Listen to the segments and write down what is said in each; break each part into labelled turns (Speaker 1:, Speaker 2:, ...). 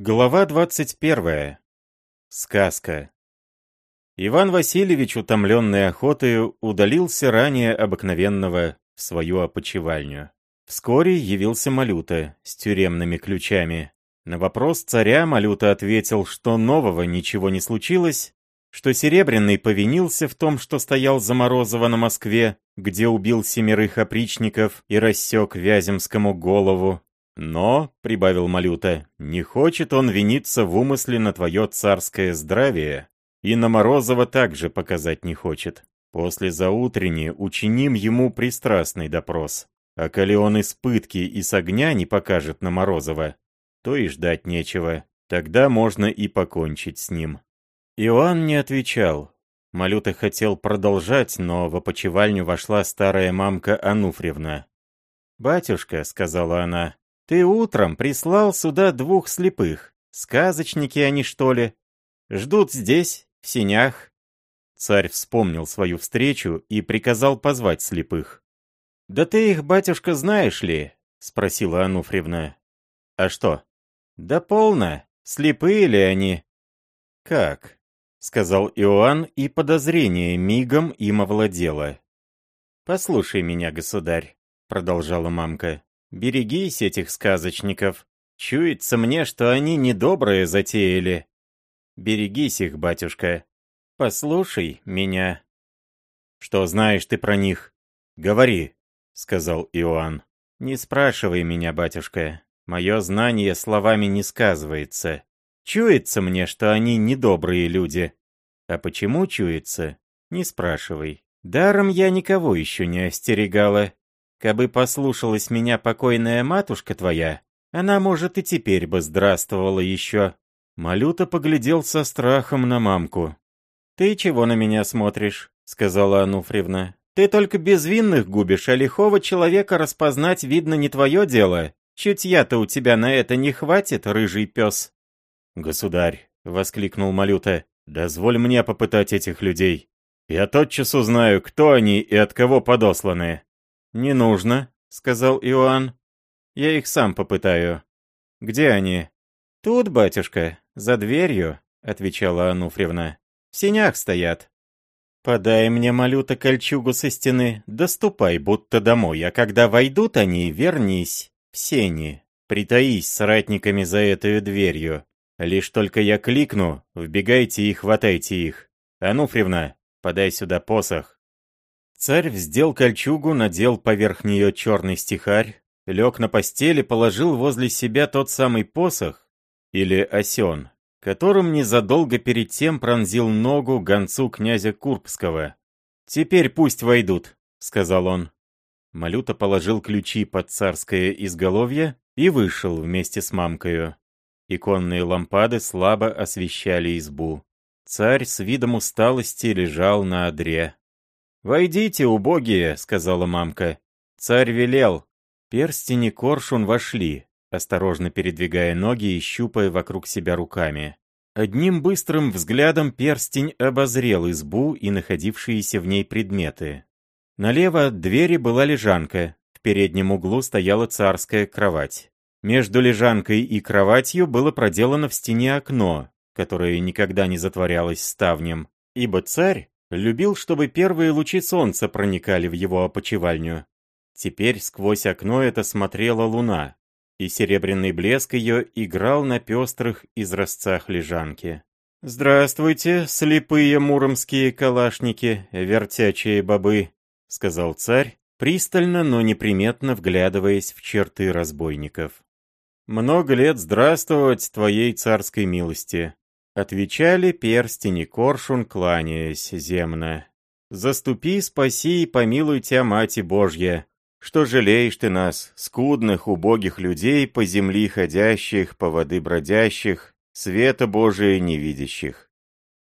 Speaker 1: Глава 21. Сказка. Иван Васильевич, утомленный охотой, удалился ранее обыкновенного в свою опочивальню. Вскоре явился Малюта с тюремными ключами. На вопрос царя Малюта ответил, что нового ничего не случилось, что Серебряный повинился в том, что стоял за Морозова на Москве, где убил семерых опричников и рассек Вяземскому голову, но, — прибавил Малюта, — не хочет он виниться в умысле на твое царское здравие, и на Морозова также показать не хочет. После заутренни учиним ему пристрастный допрос. А коли он из пытки и с огня не покажет на Морозова, то и ждать нечего. Тогда можно и покончить с ним. Иоанн не отвечал. Малюта хотел продолжать, но в опочивальню вошла старая мамка Ануфриевна. «Батюшка», — сказала она, ты утром прислал сюда двух слепых. Сказочники они, что ли? Ждут здесь, в синях. Царь вспомнил свою встречу и приказал позвать слепых. «Да ты их, батюшка, знаешь ли?» — спросила Ануфриевна. «А что?» «Да полно. Слепые ли они?» «Как?» — сказал Иоанн, и подозрение мигом им овладело. «Послушай меня, государь», — продолжала мамка. Берегись этих сказочников. Чуется мне, что они недобрые затеяли. Берегись их, батюшка. Послушай меня. Что знаешь ты про них? Говори, сказал Иоанн. Не спрашивай меня, батюшка. Мое знание словами не сказывается. Чуется мне, что они недобрые люди. А почему чуется? Не спрашивай. Даром я никого еще не остерегала. Кабы послушалась меня покойная матушка твоя, она, может, и теперь бы здравствовала еще». Малюта поглядел со страхом на мамку. «Ты чего на меня смотришь?» — сказала Ануфриевна. «Ты только безвинных губишь, а лихого человека распознать, видно, не твое дело. Чутья-то у тебя на это не хватит, рыжий пес». «Государь», — воскликнул Малюта, — «дозволь мне попытать этих людей. Я тотчас узнаю, кто они и от кого подосланы». «Не нужно», — сказал Иоанн. «Я их сам попытаю». «Где они?» «Тут, батюшка, за дверью», — отвечала Ануфриевна. «В синях стоят». «Подай мне, малюта, кольчугу со стены, доступай, будто домой, а когда войдут они, вернись в сени, притаись с ратниками за этой дверью. Лишь только я кликну, вбегайте и хватайте их. Ануфриевна, подай сюда посох». Царь вздел кольчугу, надел поверх нее черный стихарь, лег на постели, положил возле себя тот самый посох, или осен, которым незадолго перед тем пронзил ногу гонцу князя Курбского. «Теперь пусть войдут», — сказал он. Малюта положил ключи под царское изголовье и вышел вместе с мамкою. Иконные лампады слабо освещали избу. Царь с видом усталости лежал на одре. «Войдите, убогие», — сказала мамка. Царь велел. Перстень и коршун вошли, осторожно передвигая ноги и щупая вокруг себя руками. Одним быстрым взглядом перстень обозрел избу и находившиеся в ней предметы. Налево от двери была лежанка, в переднем углу стояла царская кровать. Между лежанкой и кроватью было проделано в стене окно, которое никогда не затворялось ставнем, ибо царь Любил, чтобы первые лучи солнца проникали в его опочивальню. Теперь сквозь окно это смотрела луна, и серебряный блеск ее играл на пестрых изразцах лежанки. «Здравствуйте, слепые муромские калашники, вертячие бобы», — сказал царь, пристально, но неприметно вглядываясь в черты разбойников. «Много лет здравствовать твоей царской милости. Отвечали перстень и коршун, кланяясь земно. «Заступи, спаси и помилуй тебя, Мати Божья, что жалеешь ты нас, скудных, убогих людей, по земли ходящих, по воды бродящих, света Божия не видящих.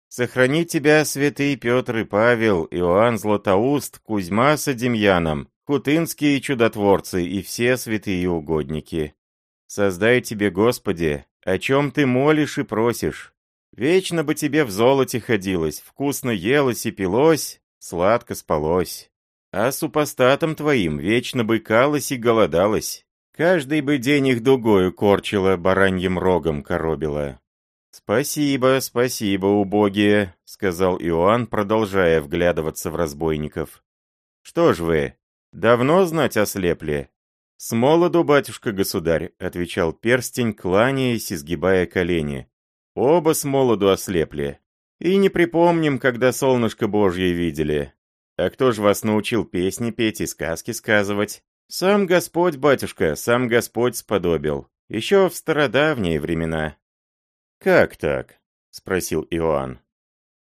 Speaker 1: Сохрани тебя, святый Петр и Павел, Иоанн Златоуст, Кузьма с Демьяном, хутынские чудотворцы и все святые угодники. Создай тебе, Господи, о чем ты молишь и просишь, Вечно бы тебе в золоте ходилось, вкусно елось и пилось, сладко спалось. А супостатом твоим вечно бы калось и голодалось. Каждый бы день их дугою корчила, бараньим рогом коробила. «Спасибо, спасибо, убогие», — сказал Иоанн, продолжая вглядываться в разбойников. «Что ж вы, давно знать ослепли?» «С молоду, батюшка-государь», — отвечал перстень, кланяясь и сгибая колени. «Оба с молоду ослепли. И не припомним, когда солнышко Божье видели. А кто ж вас научил песни петь и сказки сказывать? Сам Господь, батюшка, сам Господь сподобил. Еще в стародавние времена». «Как так?» — спросил Иоанн.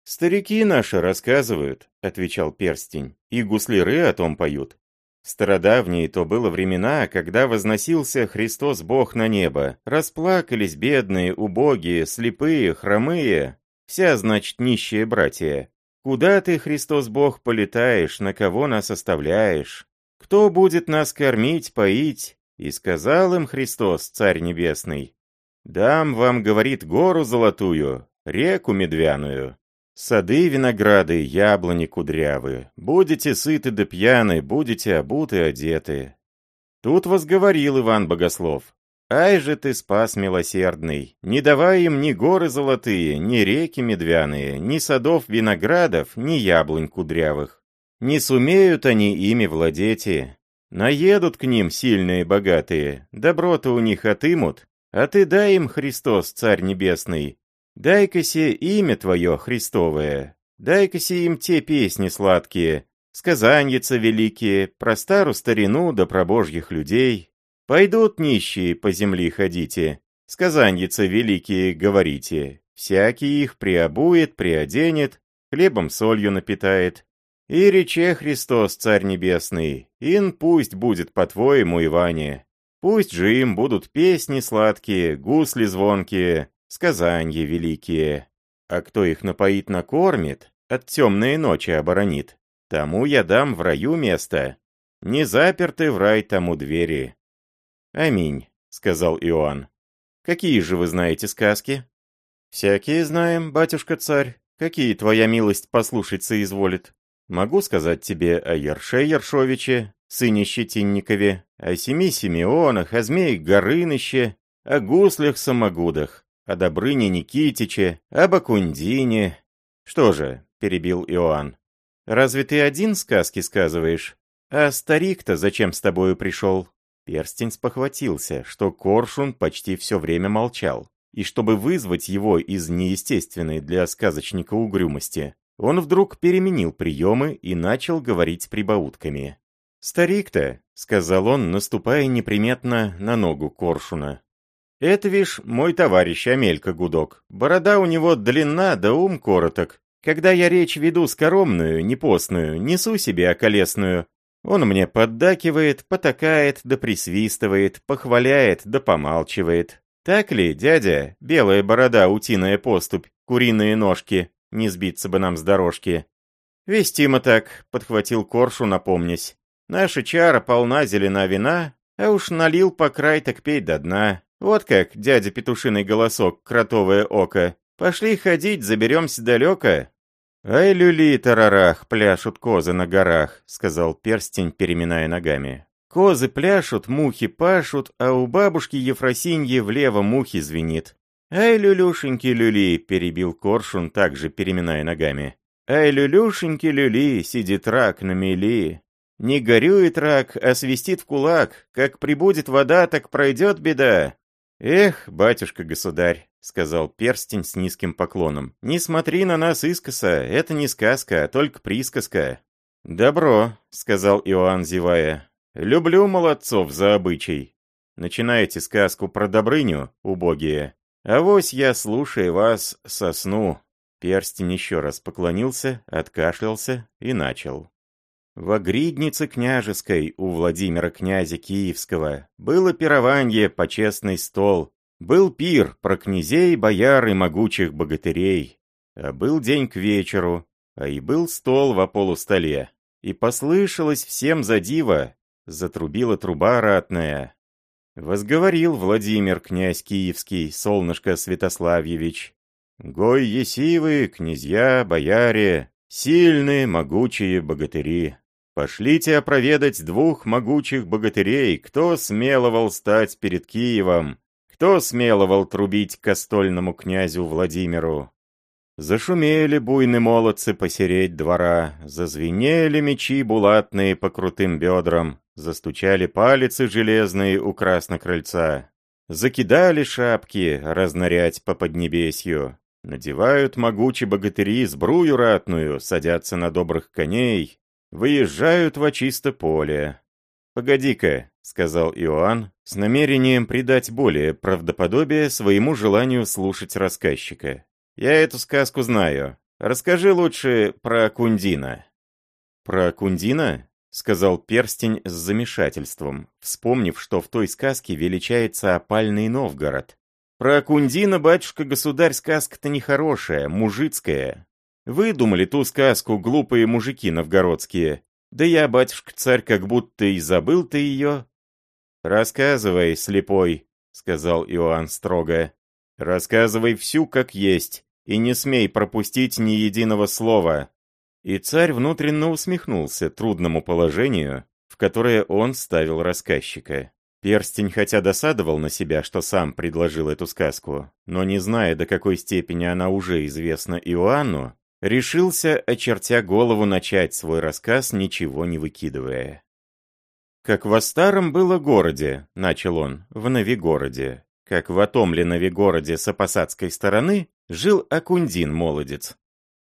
Speaker 1: «Старики наши рассказывают», — отвечал перстень, — «и гусляры о том поют. Стародавние то было времена, когда возносился Христос Бог на небо. Расплакались бедные, убогие, слепые, хромые, вся, значит, нищие братья. Куда ты, Христос Бог, полетаешь, на кого нас оставляешь? Кто будет нас кормить, поить? И сказал им Христос, Царь Небесный, «Дам вам, говорит, гору золотую, реку медвяную, Сады, винограды, яблони кудрявые, будете сыты да пьяны, будете обуты, одеты. Тут возговорил Иван Богослов. Ай же ты спас милосердный, не давай им ни горы золотые, ни реки медвяные, ни садов виноградов, ни яблонь кудрявых. Не сумеют они ими владеть, наедут к ним сильные богатые, доброты у них отымут, а ты дай им, Христос, Царь Небесный, Дай-ка се имя твое, Христовое, дай-ка се им те песни сладкие, сказаньица великие, про старую старину да про божьих людей. Пойдут нищие по земли ходите, сказаньица великие говорите, всякий их приобует, приоденет, хлебом солью напитает. И рече Христос, Царь Небесный, ин пусть будет по-твоему, Иване. Пусть же им будут песни сладкие, гусли звонкие, сказанья великие. А кто их напоит накормит, от темной ночи оборонит, тому я дам в раю место. Не заперты в рай тому двери. Аминь, сказал Иоанн. Какие же вы знаете сказки? Всякие знаем, батюшка-царь. Какие твоя милость послушать соизволит? Могу сказать тебе о Ерше Ершовиче, сыне Щетинникове, о семи Симеонах, о змее Горыныще, о гуслях-самогудах о Добрыне Никитиче, об Акундине. Что же, перебил Иоанн, разве ты один сказки сказываешь? А старик-то зачем с тобою пришел? Перстень спохватился, что Коршун почти все время молчал, и чтобы вызвать его из неестественной для сказочника угрюмости, он вдруг переменил приемы и начал говорить прибаутками. «Старик-то», — сказал он, наступая неприметно на ногу Коршуна, это, вишь, мой товарищ Амелька Гудок. Борода у него длинна, да ум короток. Когда я речь веду скоромную, непостную, несу себе околесную, он мне поддакивает, потакает да присвистывает, похваляет да помалчивает. Так ли, дядя, белая борода, утиная поступь, куриные ножки, не сбиться бы нам с дорожки. Вестимо так, подхватил Коршу, напомнясь. Наша чара полна зелена вина, а уж налил по край так пей до дна. Вот как, дядя петушиный голосок, кротовое око. Пошли ходить, заберемся далеко. Ай, люли, тарарах, пляшут козы на горах, сказал перстень, переминая ногами. Козы пляшут, мухи пашут, а у бабушки Ефросиньи влево мухи звенит. «Ай, люлюшеньки люли!» — перебил Коршун, также переминая ногами. «Ай, люлюшеньки люли!» — сидит рак на мели. Не горюет рак, а свистит в кулак. Как прибудет вода, так пройдет беда. «Эх, батюшка-государь», — сказал перстень с низким поклоном, — «не смотри на нас искоса, это не сказка, а только присказка». «Добро», — сказал Иоанн, зевая, — «люблю молодцов за обычай. Начинайте сказку про Добрыню, убогие. Авось я, слушая вас, сосну». Перстень еще раз поклонился, откашлялся и начал. В огриднице княжеской у Владимира князя Киевского было пирование по честный стол, был пир про князей, бояр и могучих богатырей, а был день к вечеру, а и был стол во полустоле, и послышалось всем за диво, затрубила труба ратная. Возговорил Владимир князь Киевский, солнышко Святославьевич. «Гой есивы, князья, бояре, сильные, могучие богатыри, Пошлите опроведать двух могучих богатырей, кто смеловал стать перед Киевом, кто смеловал трубить костольному князю Владимиру. Зашумели буйны молодцы посереть двора, зазвенели мечи булатные по крутым бедрам, застучали палицы железные у краснокрыльца, закидали шапки разнарять по поднебесью, надевают могучие богатыри сбрую ратную, садятся на добрых коней, выезжают во чисто поле. «Погоди-ка», — сказал Иоанн, с намерением придать более правдоподобие своему желанию слушать рассказчика. Я эту сказку знаю. Расскажи лучше про Кундина». «Про Кундина?» — сказал перстень с замешательством, вспомнив, что в той сказке величается опальный Новгород. «Про Кундина, батюшка-государь, сказка-то нехорошая, мужицкая. Выдумали ту сказку глупые мужики новгородские. Да я, батюшка-царь, как будто и забыл ты ее». «Рассказывай, слепой», — сказал Иоанн строго. Рассказывай всю как есть, и не смей пропустить ни единого слова». И царь внутренно усмехнулся трудному положению, в которое он ставил рассказчика. Перстень хотя досадовал на себя, что сам предложил эту сказку, но не зная, до какой степени она уже известна Иоанну, решился, очертя голову, начать свой рассказ, ничего не выкидывая. «Как во старом было городе», — начал он, — «в Новигороде, как в Атомленове городе с опосадской стороны жил Акундин-молодец.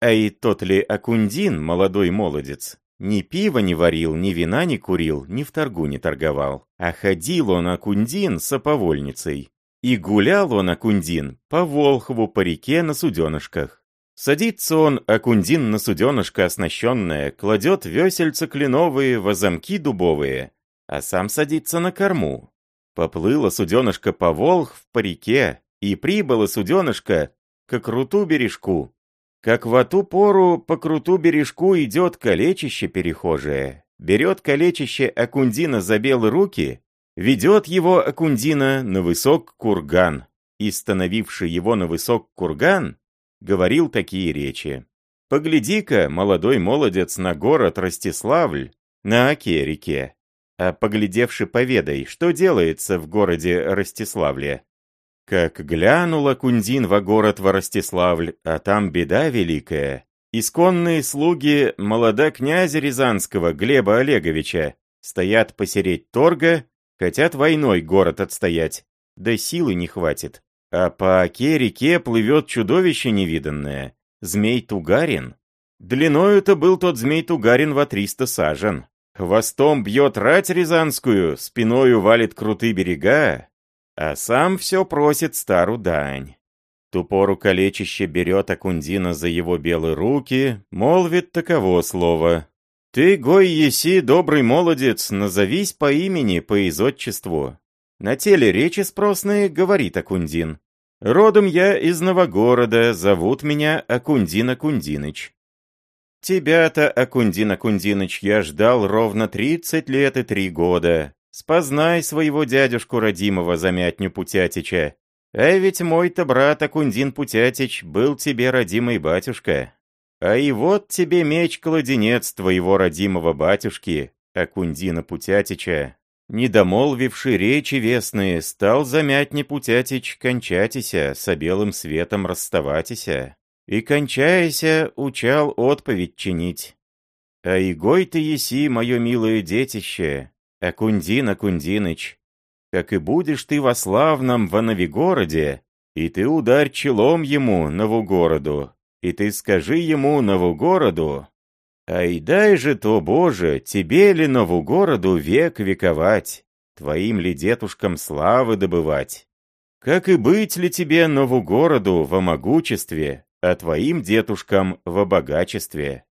Speaker 1: А и тот ли Акундин, молодой молодец, ни пива не варил, ни вина не курил, ни в торгу не торговал. А ходил он Акундин с оповольницей. И гулял он Акундин по Волхову, по реке на суденышках. Садится он, Акундин на суденышко оснащенное, кладет весельца кленовые, возомки дубовые, а сам садится на корму, Поплыло суденышко по Волх по реке, и прибыло суденышко к круту бережку. Как в ту пору по круту бережку идет калечище перехожее, берет калечище Акундина за белые руки, ведет его Акундина на высок курган, и, становивший его на высок курган, говорил такие речи. «Погляди-ка, молодой молодец, на город Ростиславль, на Оке-реке, а поглядевши поведай, что делается в городе Ростиславле. Как глянула Кундин во город во Ростиславль, а там беда великая. Исконные слуги молода князя Рязанского Глеба Олеговича стоят посереть торга, хотят войной город отстоять, да силы не хватит. А по оке-реке плывет чудовище невиданное, змей Тугарин. Длиною-то был тот змей Тугарин во триста сажен. Хвостом бьет рать рязанскую, спиною валит крутые берега, а сам все просит стару дань. Ту пору калечище берет Акундина за его белые руки, молвит таково слово. «Ты, гой еси, добрый молодец, назовись по имени, по изотчеству». На теле речи спросные говорит Акундин. «Родом я из Новогорода, зовут меня Акундин Акундиныч. Тебя-то, Акундин Акундиныч, я ждал ровно тридцать лет и три года. Спознай своего дядюшку родимого замятню Путятича. А ведь мой-то брат Акундин Путятич был тебе родимый батюшка. А и вот тебе меч-кладенец твоего родимого батюшки, Акундина Путятича. Недомолвивший речи вестные, стал замятне Путятич кончатися, со белым светом расставатися и, кончаяся, учал отповедь чинить. А игой ты еси, мое милое детище, Акундин Акундиныч, как и будешь ты во славном Вановигороде, и ты ударь челом ему, Новогороду, и ты скажи ему, Новогороду, Ай дай же то, Боже, тебе ли Новогороду век вековать, твоим ли дедушкам славы добывать? Как и быть ли тебе Новогороду во могучестве, а твоим детушкам в богачестве.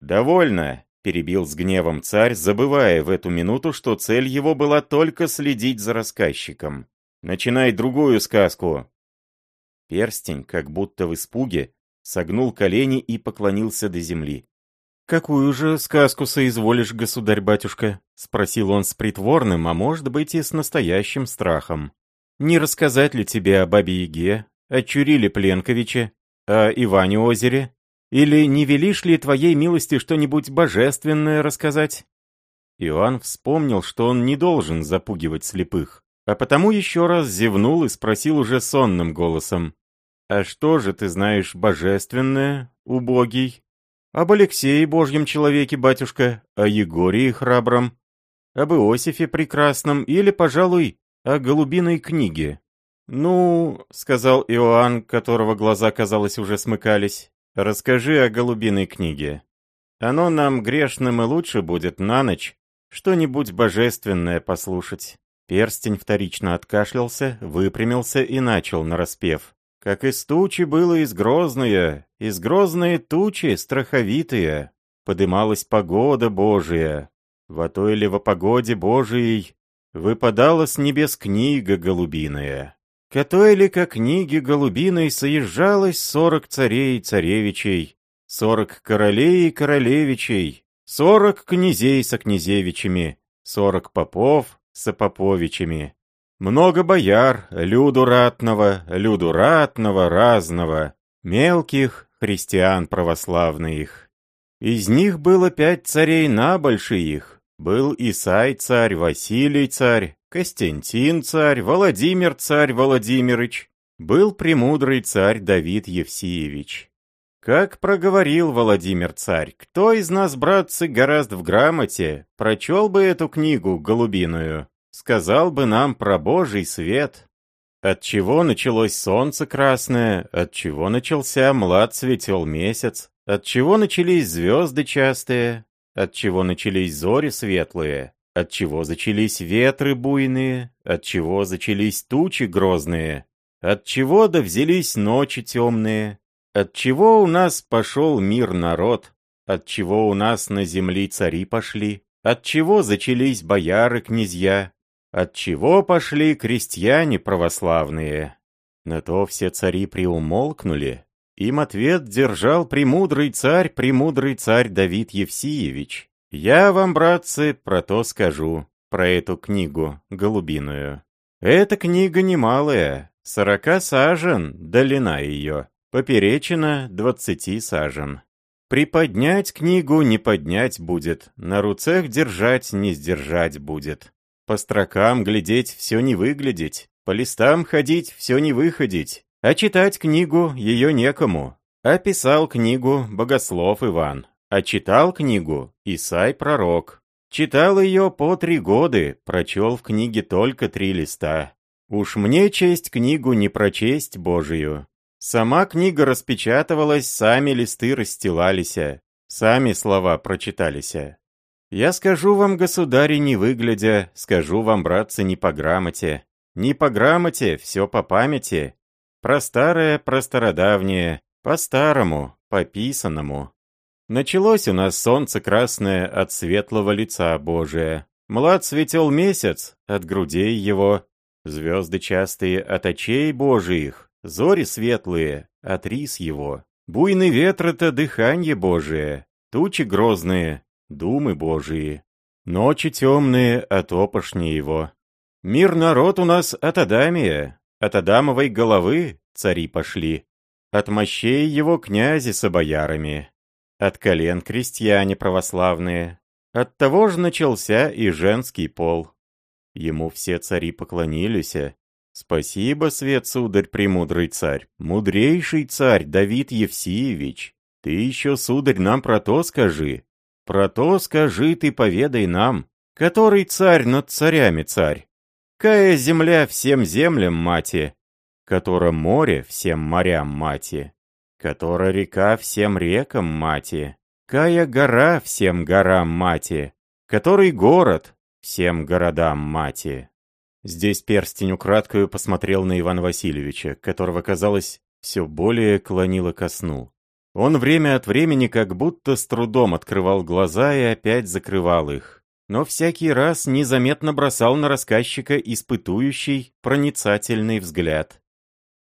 Speaker 1: «Довольно», — перебил с гневом царь, забывая в эту минуту, что цель его была только следить за рассказчиком. «Начинай другую сказку». Перстень, как будто в испуге, согнул колени и поклонился до земли. «Какую же сказку соизволишь, государь-батюшка?» — спросил он с притворным, а может быть и с настоящим страхом. «Не рассказать ли тебе о Бабе-Яге, о Чуриле Пленковиче, о Иване Озере Или не велишь ли твоей милости что-нибудь божественное рассказать?» Иоанн вспомнил, что он не должен запугивать слепых, а потому еще раз зевнул и спросил уже сонным голосом. «А что же ты знаешь божественное, убогий?» «Об Алексее, божьем человеке, батюшка, о Егории храбром, об Иосифе прекрасном или, пожалуй, о голубиной книге». «Ну, — сказал Иоанн, которого глаза, казалось, уже смыкались, — расскажи о голубиной книге. Оно нам грешным и лучше будет на ночь что-нибудь божественное послушать». Перстень вторично откашлялся, выпрямился и начал нараспев. «Как из тучи было из грозные, из грозные тучи страховитые, подымалась погода Божия. Во той ли во погоде Божией выпадала с небес книга голубиная. К той ли ко книге голубиной соезжалось сорок царей и царевичей, сорок королей и королевичей, сорок князей со князевичами, сорок попов с поповичами. Много бояр, люду ратного, люду ратного разного, мелких христиан православных. Из них было пять царей на их. Был Исай царь, Василий царь, Костянтин царь, Владимир царь Владимирыч. Был премудрый царь Давид Евсеевич. Как проговорил Владимир царь, кто из нас, братцы, гораздо в грамоте, прочел бы эту книгу голубиную, сказал бы нам про Божий свет. От чего началось солнце красное, от чего начался млад цветел месяц, от чего начались звезды частые, от чего начались зори светлые, от чего зачались ветры буйные, от чего зачались тучи грозные, от чего да взялись ночи темные, от чего у нас пошел мир народ? От чего у нас на земли цари пошли? От чего зачались бояры князья? От чего пошли крестьяне православные? На то все цари приумолкнули. Им ответ держал премудрый царь, премудрый царь Давид Евсеевич. Я вам, братцы, про то скажу, про эту книгу голубиную. Эта книга немалая, сорока сажен, долина ее. Поперечина двадцати сажен. Приподнять книгу не поднять будет, на руцах держать не сдержать будет. По строкам глядеть все не выглядеть, по листам ходить все не выходить, а читать книгу ее некому. А писал книгу богослов Иван, а читал книгу Исай пророк. Читал ее по три года, прочел в книге только три листа. Уж мне честь книгу не прочесть Божию, Сама книга распечатывалась, сами листы расстилались, сами слова прочитались. Я скажу вам, государи, не выглядя, скажу вам, братцы, не по грамоте. Не по грамоте, все по памяти. Про старое, про стародавнее, по-старому, по писанному. Началось у нас солнце красное от светлого лица Божия. Млад светел месяц от грудей его, звезды частые от очей Божиих. Зори светлые, от рис его. Буйный ветр — это дыхание Божие. Тучи грозные, думы Божии. Ночи темные от опошни его. Мир народ у нас от Адамия, от Адамовой головы цари пошли. От мощей его князи с боярами. От колен крестьяне православные. От того же начался и женский пол. Ему все цари поклонились, «Спасибо, свет, сударь, премудрый царь, мудрейший царь Давид Евсеевич. Ты еще, сударь, нам про то скажи. Про то скажи ты поведай нам, который царь над царями царь. Кая земля всем землям мати, которая море всем морям мати, которая река всем рекам мати, кая гора всем горам мати, который город всем городам мати. Здесь перстень украдкою посмотрел на Ивана Васильевича, которого, казалось, все более клонило ко сну. Он время от времени как будто с трудом открывал глаза и опять закрывал их, но всякий раз незаметно бросал на рассказчика испытующий, проницательный взгляд.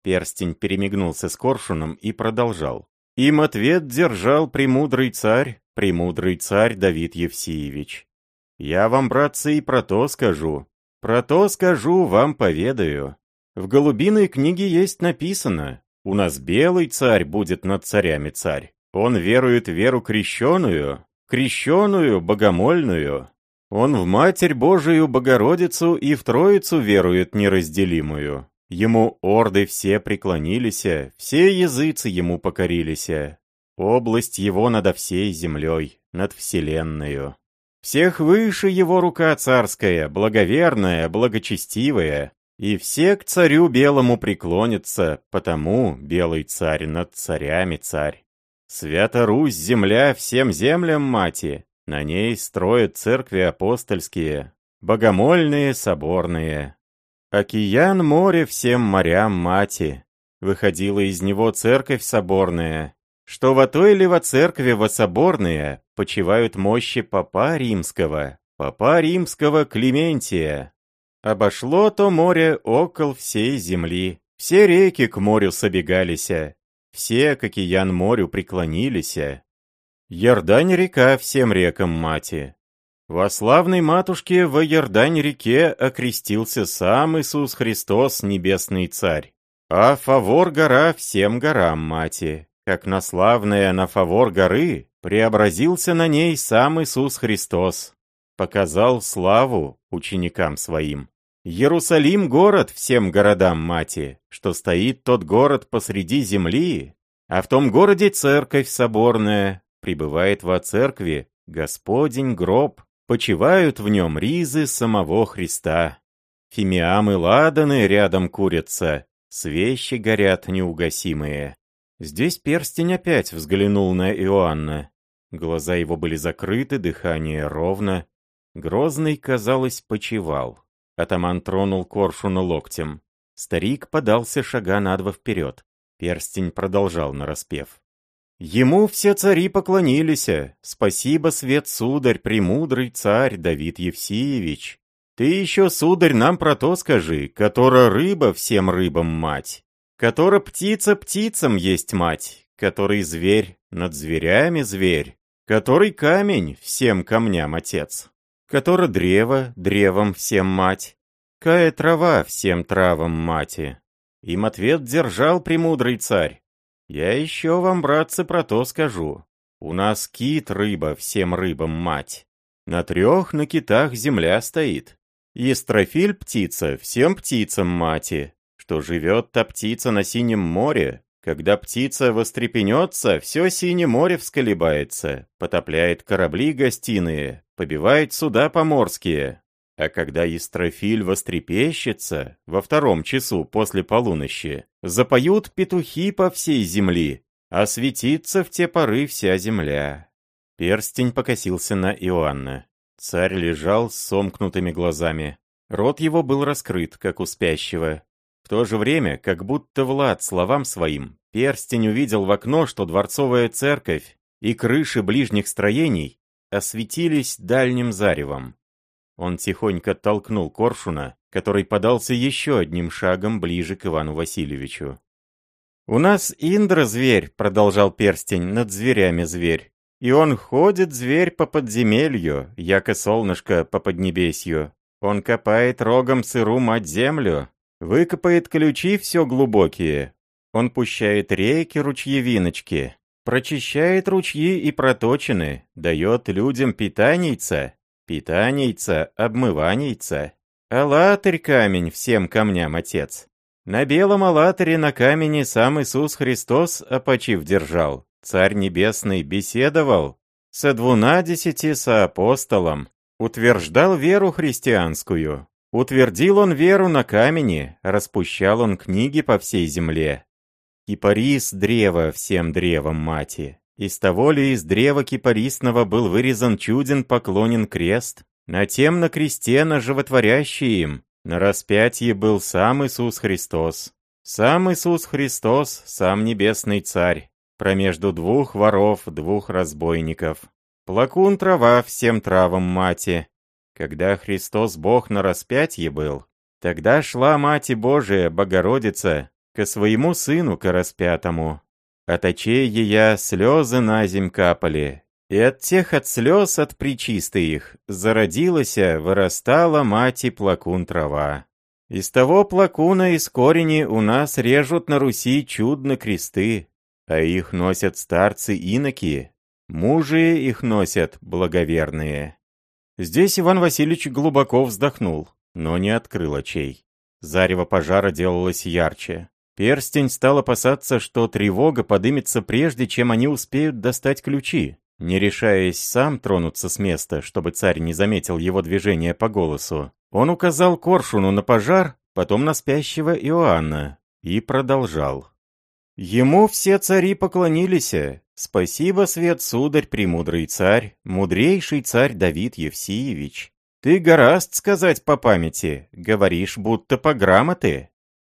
Speaker 1: Перстень перемигнулся с коршуном и продолжал. Им ответ держал премудрый царь, премудрый царь Давид Евсеевич. Я вам, братцы, и про то скажу, про то скажу, вам поведаю. В голубиной книге есть написано, у нас белый царь будет над царями царь, Он верует веру крещеную, крещеную, богомольную. Он в Матерь Божию Богородицу и в Троицу верует неразделимую. Ему орды все преклонились, все языцы ему покорились. Область его надо всей землей, над вселенною. Всех выше его рука царская, благоверная, благочестивая, и все к царю белому преклонятся, потому белый царь над царями царь. Свята Русь земля всем землям мати, на ней строят церкви апостольские, богомольные, соборные. Океан море всем морям мати, выходила из него церковь соборная, что в той ли во церкви во соборные почивают мощи папа римского, папа римского Клементия, Обошло то море около всей земли, все реки к морю собегалися, все к океан морю преклонилися. Ярдань река всем рекам мати. Во славной матушке во Ярдань реке окрестился сам Иисус Христос, небесный царь. А фавор гора всем горам мати, как на славная на фавор горы преобразился на ней сам Иисус Христос, показал славу ученикам своим. Иерусалим — город всем городам мати, что стоит тот город посреди земли, а в том городе церковь соборная, пребывает во церкви Господень гроб, почивают в нем ризы самого Христа. Фимиам и ладаны рядом курятся, свещи горят неугасимые. Здесь перстень опять взглянул на Иоанна. Глаза его были закрыты, дыхание ровно. Грозный, казалось, почевал. Атаман тронул коршуна локтем. Старик подался шага на два вперед. Перстень продолжал нараспев. Ему все цари поклонились. Спасибо, свет сударь, премудрый царь Давид Евсеевич. Ты еще, сударь, нам про то скажи, которая рыба всем рыбам мать, которая птица птицам есть мать, который зверь над зверями зверь, который камень всем камням отец которое древо, древом всем мать, кая трава всем травам мати. Им ответ держал премудрый царь. Я еще вам, братцы, про то скажу. У нас кит рыба всем рыбам мать. На трех на китах земля стоит. Естрофиль птица всем птицам мати, что живет та птица на синем море, когда птица вострепенется, все синее море всколебается, потопляет корабли гостиные, побивает суда поморские. А когда Истрофиль вострепещется, во втором часу после полуночи, запоют петухи по всей земли, а светится в те поры вся земля. Перстень покосился на Иоанна. Царь лежал с сомкнутыми глазами. Рот его был раскрыт, как у спящего, в то же время, как будто Влад словам своим, перстень увидел в окно, что дворцовая церковь и крыши ближних строений осветились дальним заревом. Он тихонько толкнул Коршуна, который подался еще одним шагом ближе к Ивану Васильевичу. «У нас Индра зверь», — продолжал перстень, — «над зверями зверь. И он ходит, зверь, по подземелью, яко солнышко по поднебесью. Он копает рогом сыру мать землю, Выкопает ключи все глубокие. Он пущает реки, ручьевиночки, прочищает ручьи и проточины, дает людям питанийца, питанийца, обмыванийца. Алатырь камень всем камням отец. На белом алатаре на камени сам Иисус Христос опочив держал. Царь Небесный беседовал со двунадесяти со апостолом, утверждал веру христианскую, Утвердил он веру на камени, распущал он книги по всей земле. Кипарис древо всем древом мати. Из того ли из древа кипарисного был вырезан чуден поклонен крест, на тем на кресте на животворящий им, на распятии был сам Иисус Христос. Сам Иисус Христос, сам Небесный Царь, промежду двух воров, двух разбойников. Плакун трава всем травам мати, когда Христос Бог на распятье был, тогда шла Мать Божия, Богородица, ко своему Сыну ко распятому. От очей ея слезы на земь капали, и от тех от слез от причисты их зародилася, вырастала мать и плакун трава. Из того плакуна из корени у нас режут на Руси чудно кресты. а их носят старцы-иноки, мужи их носят благоверные». Здесь Иван Васильевич глубоко вздохнул, но не открыл очей. Зарево пожара делалось ярче. Перстень стал опасаться, что тревога подымется прежде, чем они успеют достать ключи. Не решаясь сам тронуться с места, чтобы царь не заметил его движения по голосу, он указал Коршуну на пожар, потом на спящего Иоанна, и продолжал. Ему все цари поклонились. Спасибо, свет сударь, премудрый царь, мудрейший царь Давид Евсеевич. Ты гораст сказать по памяти, говоришь, будто по грамоты.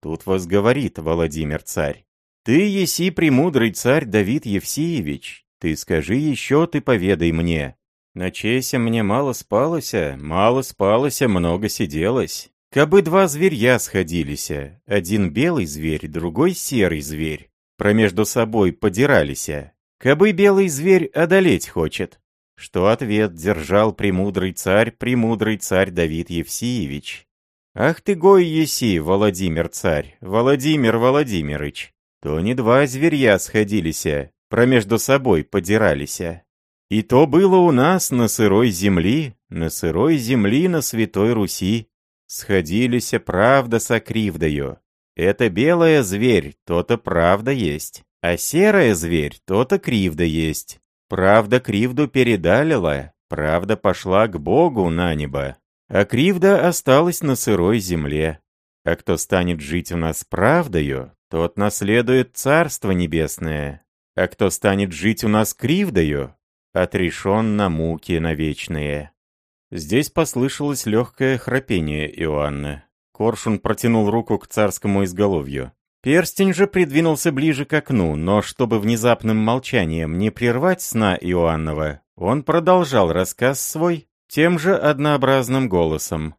Speaker 1: Тут возговорит Владимир царь. Ты еси премудрый царь Давид Евсеевич, ты скажи еще, ты поведай мне. Начеся мне мало спалося, мало спалося, много сиделось. Кабы два зверья сходилися, один белый зверь, другой серый зверь, промежду собой подиралися. Кабы белый зверь одолеть хочет. Что ответ держал премудрый царь, премудрый царь Давид Евсеевич. Ах ты гой еси, Владимир царь, Владимир Владимирыч. То не два зверья сходилися, промежду собой подиралися. И то было у нас на сырой земли, на сырой земли на Святой Руси сходилися правда со кривдою. Это белая зверь, то-то правда есть, а серая зверь, то-то кривда есть. Правда кривду передалила, правда пошла к Богу на небо, а кривда осталась на сырой земле. А кто станет жить у нас правдою, тот наследует Царство Небесное, а кто станет жить у нас кривдою, отрешен на муки навечные. Здесь послышалось легкое храпение Иоанны. Коршун протянул руку к царскому изголовью. Перстень же придвинулся ближе к окну, но чтобы внезапным молчанием не прервать сна Иоаннова, он продолжал рассказ свой тем же однообразным голосом.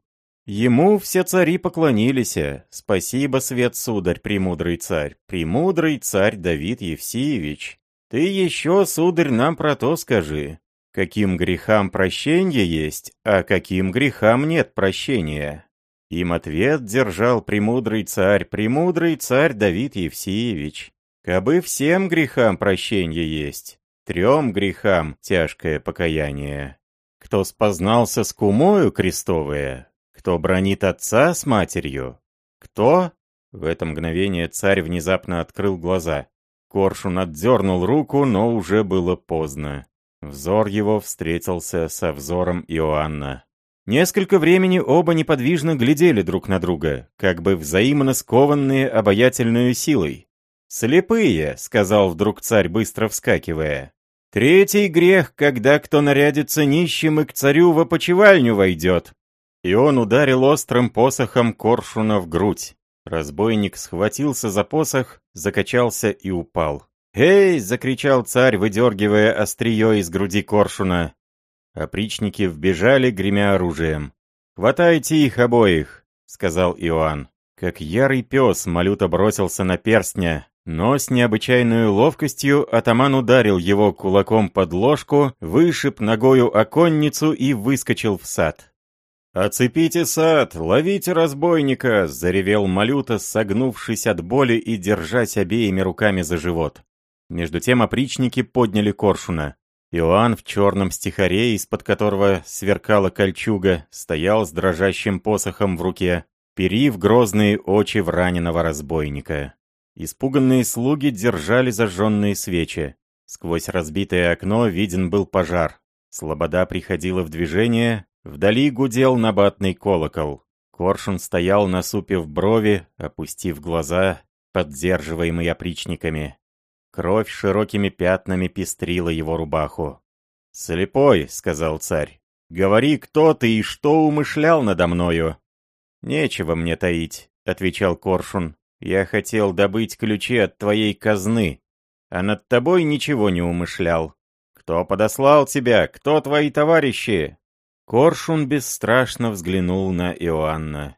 Speaker 1: Ему все цари поклонились. Спасибо, свет сударь, премудрый царь, премудрый царь Давид Евсеевич. Ты еще, сударь, нам про то скажи каким грехам прощение есть, а каким грехам нет прощения. Им ответ держал премудрый царь, премудрый царь Давид Евсеевич. Кабы всем грехам прощение есть, трем грехам тяжкое покаяние. Кто спознался с кумою крестовое, кто бронит отца с матерью, кто... В это мгновение царь внезапно открыл глаза. Коршун отдернул руку, но уже было поздно. Взор его встретился со взором Иоанна. Несколько времени оба неподвижно глядели друг на друга, как бы взаимно скованные обаятельной силой. «Слепые», — сказал вдруг царь, быстро вскакивая. «Третий грех, когда кто нарядится нищим и к царю в опочивальню войдет». И он ударил острым посохом коршуна в грудь. Разбойник схватился за посох, закачался и упал. «Эй!» — закричал царь, выдергивая острие из груди коршуна. Опричники вбежали, гремя оружием. «Хватайте их обоих!» — сказал Иоанн. Как ярый пес, Малюта бросился на перстня, но с необычайной ловкостью атаман ударил его кулаком под ложку, вышиб ногою оконницу и выскочил в сад. «Оцепите сад! Ловите разбойника!» — заревел Малюта, согнувшись от боли и держась обеими руками за живот. Между тем опричники подняли коршуна. Иоанн в черном стихаре, из-под которого сверкала кольчуга, стоял с дрожащим посохом в руке, перив грозные очи в раненого разбойника. Испуганные слуги держали зажженные свечи. Сквозь разбитое окно виден был пожар. Слобода приходила в движение, вдали гудел набатный колокол. Коршун стоял, насупив брови, опустив глаза, поддерживаемый опричниками. Кровь широкими пятнами пестрила его рубаху. «Слепой», — сказал царь, — «говори, кто ты и что умышлял надо мною?» «Нечего мне таить», — отвечал Коршун. «Я хотел добыть ключи от твоей казны, а над тобой ничего не умышлял. Кто подослал тебя? Кто твои товарищи?» Коршун бесстрашно взглянул на Иоанна.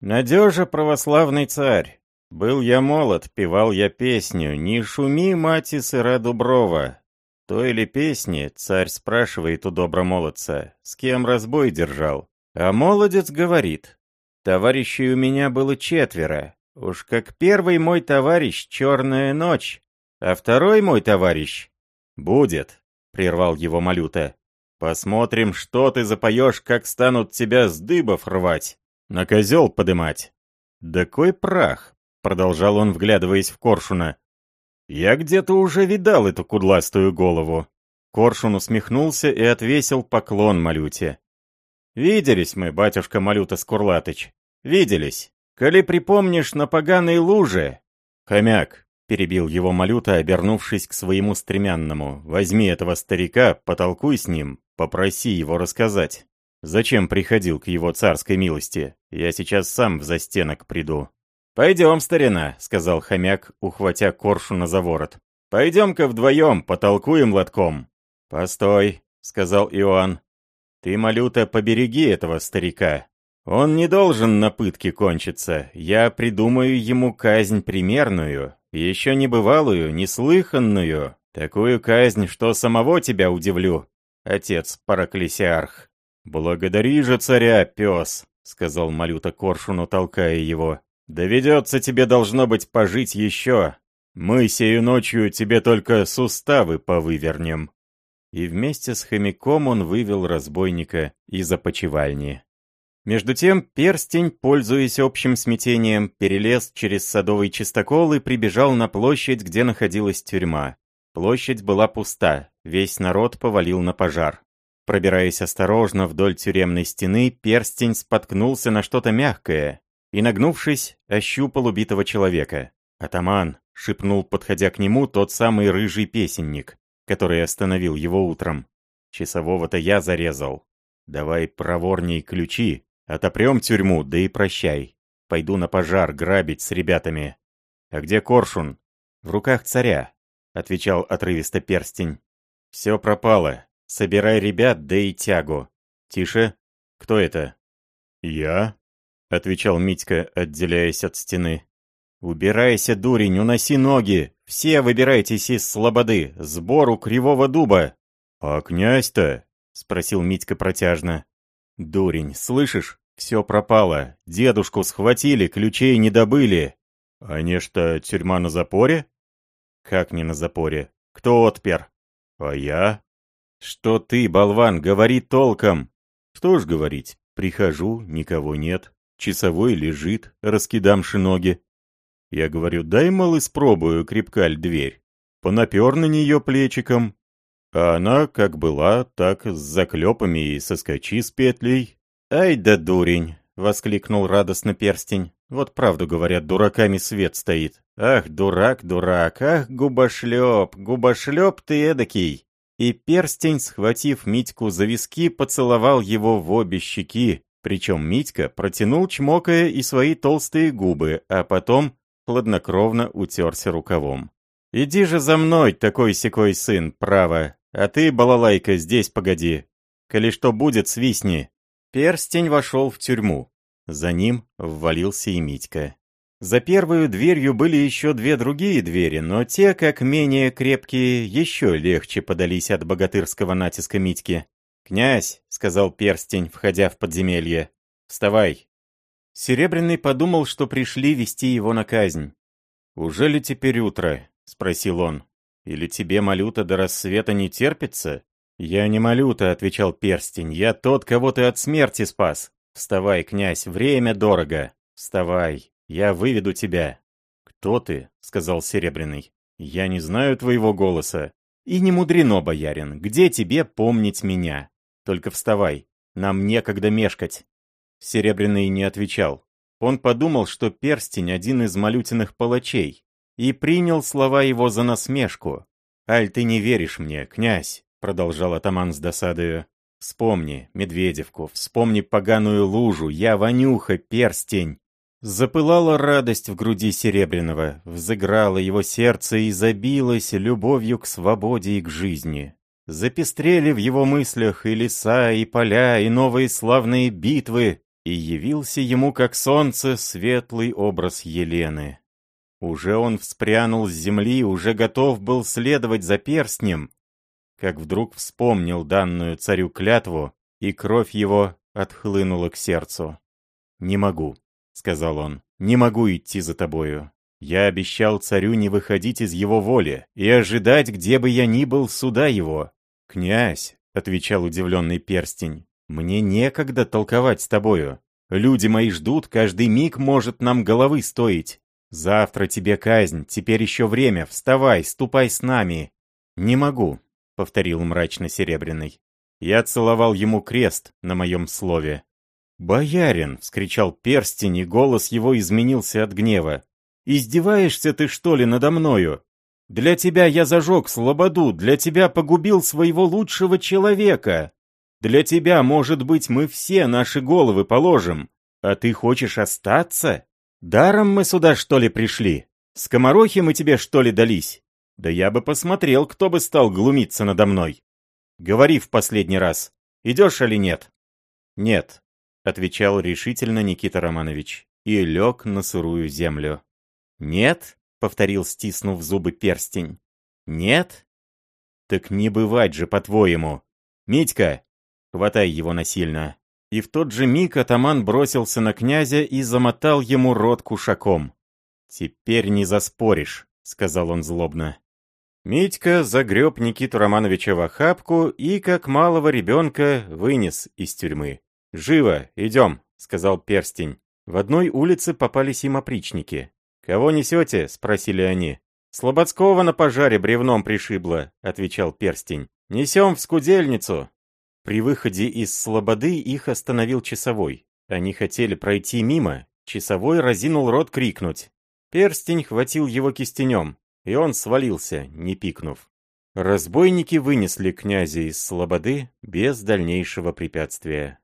Speaker 1: «Надежа православный царь, был я молод, певал я песню «Не шуми, мати сыра Дуброва». Той ли песни царь спрашивает у добромолодца, с кем разбой держал. А молодец говорит, товарищей у меня было четверо. Уж как первый мой товарищ «Черная ночь». А второй мой товарищ будет, прервал его Малюта. Посмотрим, что ты запоешь, как станут тебя с дыбов рвать, на козел подымать. Да кой прах, продолжал он, вглядываясь в Коршуна. Я где-то уже видал эту кудластую голову. Коршун усмехнулся и отвесил поклон Малюте. «Виделись мы, батюшка Малюта Скурлатыч, виделись. Коли припомнишь на поганой луже...» «Хомяк», — перебил его Малюта, обернувшись к своему стремянному, «возьми этого старика, потолкуй с ним, попроси его рассказать. Зачем приходил к его царской милости? Я сейчас сам в застенок приду». «Пойдем, старина», — сказал хомяк, ухватя коршуна за ворот. «Пойдем-ка вдвоем, потолкуем лотком». «Постой», — сказал Иоанн. «Ты, Малюта, побереги этого старика. Он не должен на пытке кончиться. Я придумаю ему казнь примерную, еще не бывалую, неслыханную. Такую казнь, что самого тебя удивлю, отец Параклесиарх». «Благодари же царя, пес», — сказал Малюта Коршуну, толкая его. «Доведется тебе, должно быть, пожить еще. Мы сею ночью тебе только суставы повывернем» и вместе с хомяком он вывел разбойника из опочивальни. Между тем перстень, пользуясь общим смятением, перелез через садовый чистокол и прибежал на площадь, где находилась тюрьма. Площадь была пуста, весь народ повалил на пожар. Пробираясь осторожно вдоль тюремной стены, перстень споткнулся на что-то мягкое и, нагнувшись, ощупал убитого человека. «Атаман!» — шепнул, подходя к нему, тот самый рыжий песенник который остановил его утром. Часового-то я зарезал. Давай проворней ключи, отопрем тюрьму, да и прощай. Пойду на пожар грабить с ребятами. А где Коршун? В руках царя, отвечал отрывисто перстень. Все пропало. Собирай ребят, да и тягу. Тише. Кто это? Я, отвечал Митька, отделяясь от стены. «Убирайся, дурень, уноси ноги! Все выбирайтесь из слободы! Сбору кривого дуба!» «А князь-то?» — спросил Митька протяжно. «Дурень, слышишь? Все пропало. Дедушку схватили, ключей не добыли. А не что, тюрьма на запоре?» «Как не на запоре? Кто отпер?» «А я?» «Что ты, болван, говори толком!» «Что ж говорить? Прихожу, никого нет. Часовой лежит, раскидамши ноги. Я говорю, дай, мол, испробую, крепкаль дверь. Понапер на нее плечиком. А она, как была, так с заклепами и соскочи с петлей. «Ай да дурень!» — воскликнул радостно перстень. «Вот правду говорят, дураками свет стоит. Ах, дурак, дурак, ах, губошлеп, губошлеп ты эдакий!» И перстень, схватив Митьку за виски, поцеловал его в обе щеки, причем Митька протянул, чмокая, и свои толстые губы, а потом хладнокровно утерся рукавом. «Иди же за мной, такой-сякой сын, право, а ты, балалайка, здесь погоди. Коли что будет, свистни». Перстень вошел в тюрьму. За ним ввалился и Митька. За первую дверью были еще две другие двери, но те, как менее крепкие, еще легче подались от богатырского натиска Митьки. «Князь», — сказал перстень, входя в подземелье, — «вставай, Серебряный подумал, что пришли вести его на казнь. «Уже ли теперь утро?» — спросил он. «Или тебе, Малюта, до рассвета не терпится?» «Я не Малюта», — отвечал перстень. «Я тот, кого ты от смерти спас. Вставай, князь, время дорого. Вставай, я выведу тебя». «Кто ты?» — сказал Серебряный. «Я не знаю твоего голоса». «И не мудрено, боярин, где тебе помнить меня? Только вставай, нам некогда мешкать». Серебряный не отвечал. Он подумал, что перстень один из малютиных палачей, и принял слова его за насмешку. «Аль, ты не веришь мне, князь», — продолжал атаман с досадою. «Вспомни Медведевку, вспомни поганую лужу, я Ванюха, перстень». Запылала радость в груди Серебряного, взыграло его сердце и забилось любовью к свободе и к жизни. Запестрели в его мыслях и леса, и поля, и новые славные битвы, и явился ему как солнце светлый образ Елены. Уже он вспрянул с земли, уже готов был следовать за перстнем, как вдруг вспомнил данную царю клятву, и кровь его отхлынула к сердцу. «Не могу», — сказал он, — «не могу идти за тобою. Я обещал царю не выходить из его воли и ожидать, где бы я ни был, суда его. «Князь», — отвечал удивленный перстень, — «мне некогда толковать с тобою. Люди мои ждут, каждый миг может нам головы стоить. Завтра тебе казнь, теперь еще время, вставай, ступай с нами». «Не могу», — повторил мрачно Серебряный. Я целовал ему крест на моем слове. «Боярин!» — вскричал перстень, и голос его изменился от гнева. «Издеваешься ты, что ли, надо мною? Для тебя я зажег слободу, для тебя погубил своего лучшего человека. Для тебя, может быть, мы все наши головы положим. А ты хочешь остаться? Даром мы сюда, что ли, пришли? Скоморохи мы тебе, что ли, дались? Да я бы посмотрел, кто бы стал глумиться надо мной. Говори в последний раз, идешь или нет? Нет, отвечал решительно Никита Романович и лег на сырую землю. Нет, повторил, стиснув зубы перстень. Нет? Так не бывать же, по-твоему. Митька, хватай его насильно. И в тот же миг атаман бросился на князя и замотал ему рот кушаком. «Теперь не заспоришь», — сказал он злобно. Митька загреб Никиту Романовича в охапку и, как малого ребенка, вынес из тюрьмы. «Живо, идем», — сказал перстень. В одной улице попались им опричники. «Кого несете?» — спросили они. «Слободского на пожаре бревном пришибло», — отвечал перстень. «Несем в скудельницу». При выходе из слободы их остановил часовой. Они хотели пройти мимо. Часовой разинул рот крикнуть. Перстень хватил его кистенем и он свалился, не пикнув. Разбойники вынесли князя из слободы без дальнейшего препятствия.